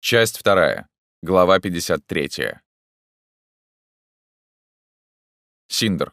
Часть вторая. Глава 53. Синдер.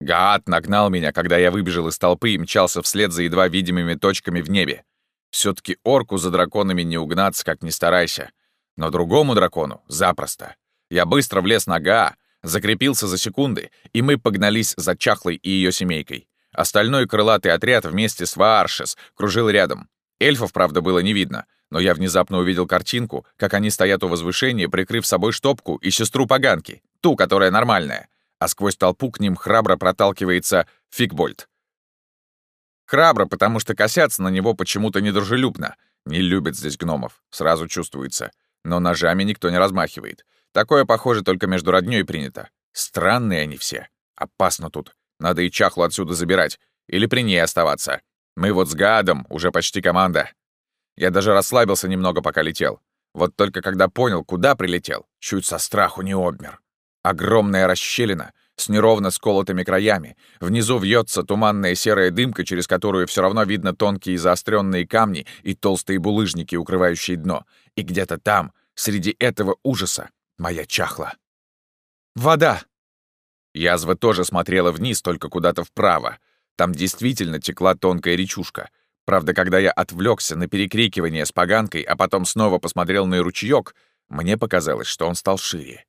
Гаат нагнал меня, когда я выбежал из толпы и мчался вслед за едва видимыми точками в небе. все таки орку за драконами не угнаться, как ни старайся. Но другому дракону — запросто. Я быстро влез на Гаа, закрепился за секунды, и мы погнались за Чахлой и ее семейкой. Остальной крылатый отряд вместе с Вааршес кружил рядом. Эльфов, правда, было не видно, но я внезапно увидел картинку, как они стоят у возвышения, прикрыв собой штопку и сестру поганки, ту, которая нормальная, а сквозь толпу к ним храбро проталкивается Фигбольд. Храбро, потому что косятся на него почему-то недружелюбно. Не любят здесь гномов, сразу чувствуется. Но ножами никто не размахивает. Такое, похоже, только между роднёй принято. Странные они все. Опасно тут. Надо и чахлу отсюда забирать. Или при ней оставаться. Мы вот с Гадом уже почти команда. Я даже расслабился немного, пока летел. Вот только когда понял, куда прилетел, чуть со страху не обмер. Огромная расщелина с неровно сколотыми краями. Внизу вьется туманная серая дымка, через которую все равно видно тонкие заостренные камни и толстые булыжники, укрывающие дно. И где-то там, среди этого ужаса, моя чахла. Вода! Язва тоже смотрела вниз, только куда-то вправо. Там действительно текла тонкая речушка. Правда, когда я отвлекся на перекрикивание с поганкой, а потом снова посмотрел на ручеёк, мне показалось, что он стал шире.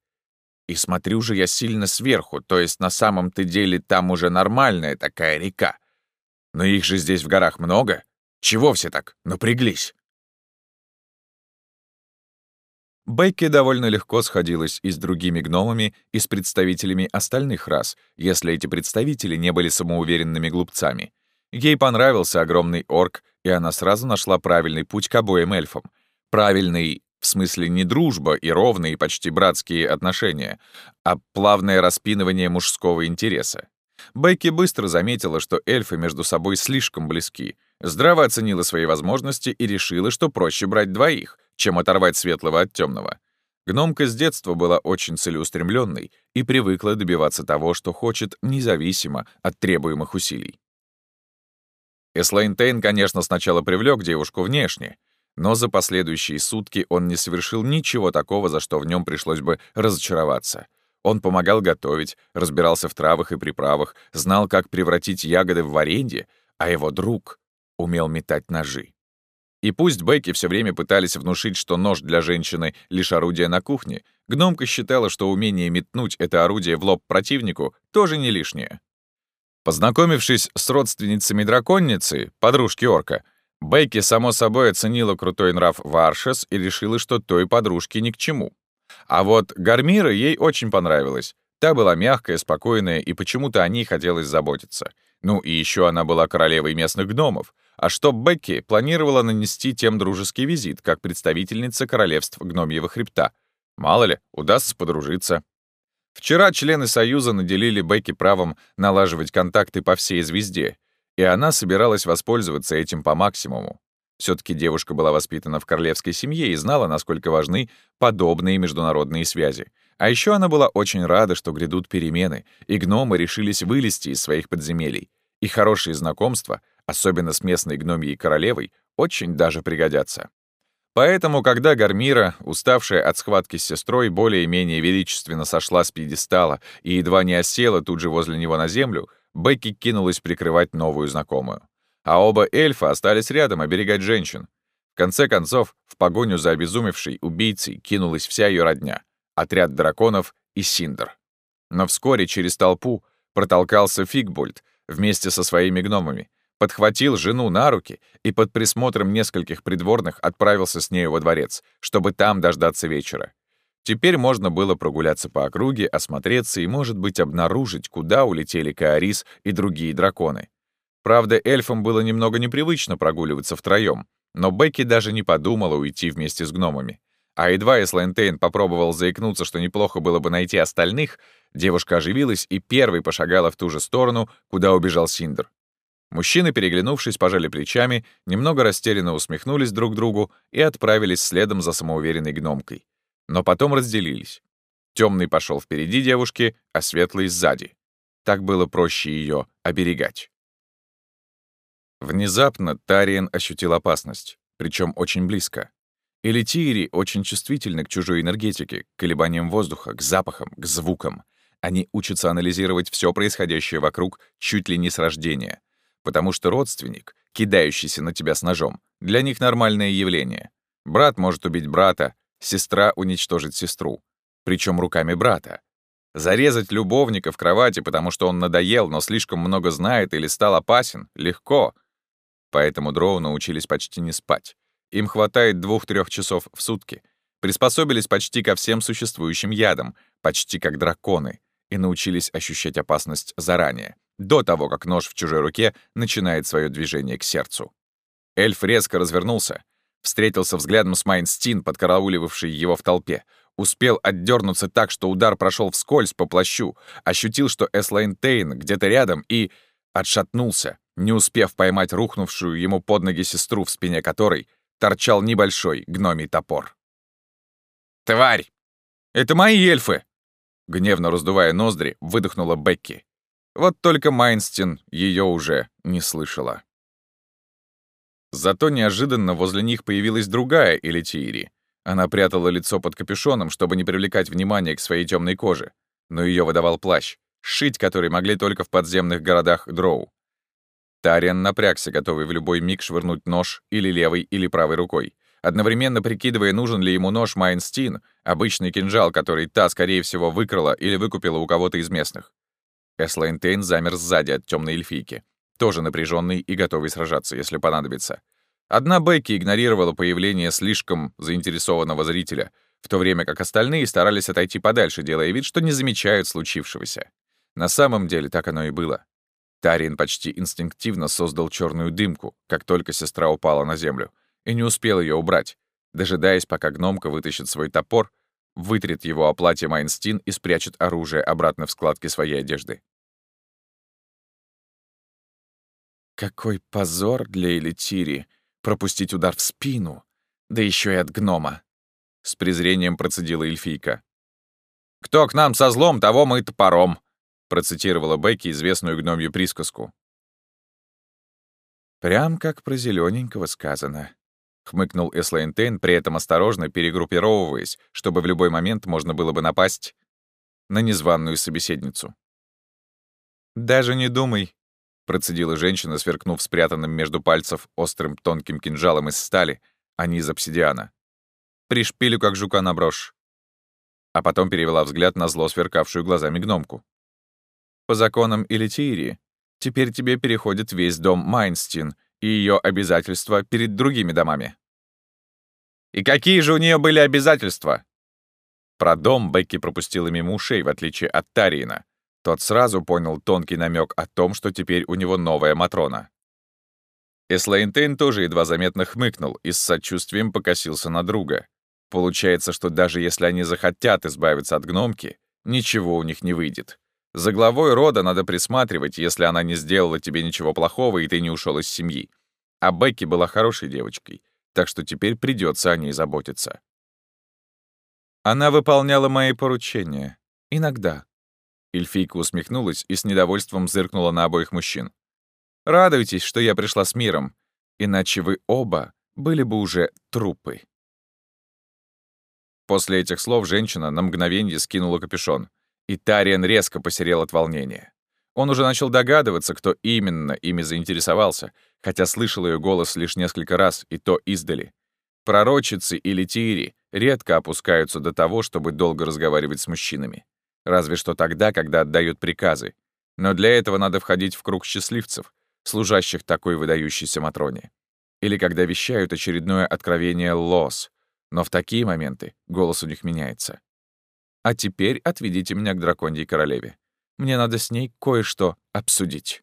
И смотрю же я сильно сверху, то есть на самом-то деле там уже нормальная такая река. Но их же здесь в горах много. Чего все так напряглись? Бекки довольно легко сходилась и с другими гномами, и с представителями остальных рас, если эти представители не были самоуверенными глупцами. Ей понравился огромный орк, и она сразу нашла правильный путь к обоим эльфам. Правильный в смысле не дружба и ровные, почти братские отношения, а плавное распинывание мужского интереса. Бекки быстро заметила, что эльфы между собой слишком близки, здраво оценила свои возможности и решила, что проще брать двоих, чем оторвать светлого от темного. Гномка с детства была очень целеустремленной и привыкла добиваться того, что хочет, независимо от требуемых усилий. Эслейн Тейн, конечно, сначала привлек девушку внешне, но за последующие сутки он не совершил ничего такого, за что в нем пришлось бы разочароваться. Он помогал готовить, разбирался в травах и приправах, знал, как превратить ягоды в варенье, а его друг умел метать ножи. И пусть Бекки все время пытались внушить, что нож для женщины — лишь орудие на кухне, гномка считала, что умение метнуть это орудие в лоб противнику тоже не лишнее. Познакомившись с родственницами драконницы, подружки орка, Бекки, само собой, оценила крутой нрав Варшес и решила, что той подружке ни к чему. А вот Гармира ей очень понравилась. Та была мягкая, спокойная, и почему-то о ней хотелось заботиться. Ну и еще она была королевой местных гномов, а что Бекки планировала нанести тем дружеский визит, как представительница королевств Гномьего хребта. Мало ли, удастся подружиться. Вчера члены Союза наделили Бекки правом налаживать контакты по всей звезде, и она собиралась воспользоваться этим по максимуму. все таки девушка была воспитана в королевской семье и знала, насколько важны подобные международные связи. А еще она была очень рада, что грядут перемены, и гномы решились вылезти из своих подземелий. И хорошие знакомства — особенно с местной гномьей королевой, очень даже пригодятся. Поэтому, когда Гармира, уставшая от схватки с сестрой, более-менее величественно сошла с пьедестала и едва не осела тут же возле него на землю, Бекки кинулась прикрывать новую знакомую. А оба эльфа остались рядом оберегать женщин. В конце концов, в погоню за обезумевшей убийцей кинулась вся ее родня — отряд драконов и Синдер. Но вскоре через толпу протолкался Фигбульт вместе со своими гномами, подхватил жену на руки и под присмотром нескольких придворных отправился с нею во дворец, чтобы там дождаться вечера. Теперь можно было прогуляться по округе, осмотреться и, может быть, обнаружить, куда улетели Каорис и другие драконы. Правда, эльфам было немного непривычно прогуливаться втроём, но Бекки даже не подумала уйти вместе с гномами. А едва Эслентейн попробовал заикнуться, что неплохо было бы найти остальных, девушка оживилась и первой пошагала в ту же сторону, куда убежал Синдер. Мужчины, переглянувшись, пожали плечами, немного растерянно усмехнулись друг другу и отправились следом за самоуверенной гномкой. Но потом разделились. Темный пошел впереди девушки, а светлый — сзади. Так было проще ее оберегать. Внезапно Тариен ощутил опасность, причем очень близко. Элитири очень чувствительны к чужой энергетике, к колебаниям воздуха, к запахам, к звукам. Они учатся анализировать все происходящее вокруг чуть ли не с рождения. Потому что родственник, кидающийся на тебя с ножом, для них нормальное явление. Брат может убить брата, сестра уничтожить сестру. Причем руками брата. Зарезать любовника в кровати, потому что он надоел, но слишком много знает или стал опасен, легко. Поэтому дроу научились почти не спать. Им хватает двух-трех часов в сутки. Приспособились почти ко всем существующим ядам, почти как драконы, и научились ощущать опасность заранее, до того, как нож в чужой руке начинает свое движение к сердцу. Эльф резко развернулся, встретился взглядом с Майнстин, подкарауливавший его в толпе, успел отдернуться так, что удар прошел вскользь по плащу, ощутил, что Эслайн Тейн где-то рядом и отшатнулся, не успев поймать рухнувшую ему под ноги сестру, в спине которой торчал небольшой гномий топор. «Тварь! Это мои эльфы!» Гневно раздувая ноздри, выдохнула Бекки. Вот только Майнстин ее уже не слышала. Зато неожиданно возле них появилась другая Элитиири. Она прятала лицо под капюшоном, чтобы не привлекать внимания к своей темной коже. Но ее выдавал плащ, сшить который могли только в подземных городах Дроу. Тариан напрягся, готовый в любой миг швырнуть нож или левой, или правой рукой, одновременно прикидывая, нужен ли ему нож Майнстин, обычный кинжал, который та, скорее всего, выкрала или выкупила у кого-то из местных. Эслайн Тейн замер сзади от темной эльфийки тоже напряженный и готовый сражаться, если понадобится. Одна Бекки игнорировала появление слишком заинтересованного зрителя, в то время как остальные старались отойти подальше, делая вид, что не замечают случившегося. На самом деле так оно и было. Тарин почти инстинктивно создал черную дымку, как только сестра упала на землю, и не успел ее убрать, дожидаясь, пока гномка вытащит свой топор, вытрет его о платье Майнстин и спрячет оружие обратно в складки своей одежды. Какой позор для Элитири пропустить удар в спину, да еще и от гнома. С презрением процедила эльфийка. «Кто к нам со злом, того мы топором», процитировала Бекки известную гномью присказку. «Прям как про зелененького сказано», — хмыкнул Эслейнтейн, при этом осторожно перегруппировываясь, чтобы в любой момент можно было бы напасть на незваную собеседницу. «Даже не думай», Процедила женщина, сверкнув спрятанным между пальцев острым тонким кинжалом из стали, а не из обсидиана. «Пришпилю, как жука на брошь». А потом перевела взгляд на зло сверкавшую глазами гномку. «По законам Элитиирии, теперь тебе переходит весь дом Майнстин и ее обязательства перед другими домами». «И какие же у нее были обязательства?» Про дом Бекки пропустила мимо ушей, в отличие от Тариена, тот сразу понял тонкий намек о том, что теперь у него новая Матрона. Эслейнтейн тоже едва заметно хмыкнул и с сочувствием покосился на друга. Получается, что даже если они захотят избавиться от гномки, ничего у них не выйдет. За главой рода надо присматривать, если она не сделала тебе ничего плохого и ты не ушел из семьи. А Бекки была хорошей девочкой, так что теперь придется о ней заботиться. Она выполняла мои поручения. Иногда. Эльфийка усмехнулась и с недовольством зыркнула на обоих мужчин. «Радуйтесь, что я пришла с миром, иначе вы оба были бы уже трупы». После этих слов женщина на мгновение скинула капюшон, и Тариан резко посерел от волнения. Он уже начал догадываться, кто именно ими заинтересовался, хотя слышал ее голос лишь несколько раз, и то издали. Пророчицы или тири редко опускаются до того, чтобы долго разговаривать с мужчинами. Разве что тогда, когда отдают приказы. Но для этого надо входить в круг счастливцев, служащих такой выдающейся Матроне. Или когда вещают очередное откровение лос. Но в такие моменты голос у них меняется. А теперь отведите меня к драконьей королеве. Мне надо с ней кое-что обсудить.